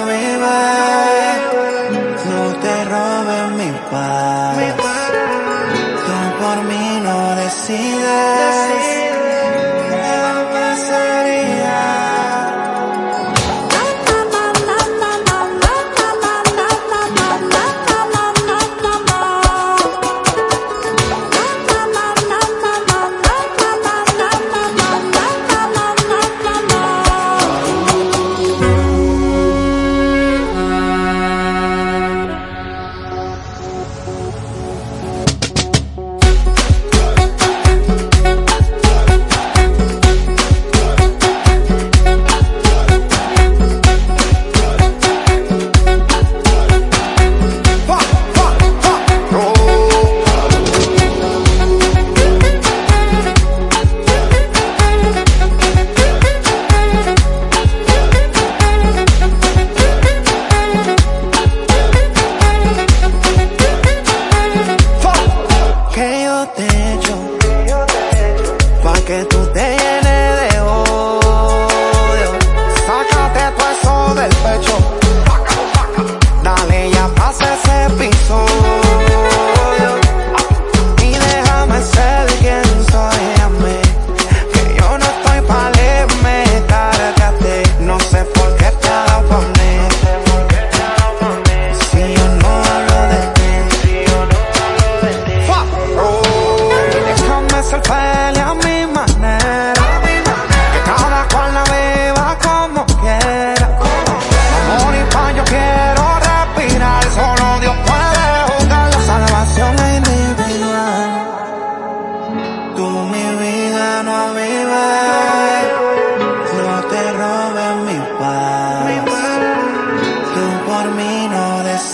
me back.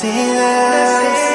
see this.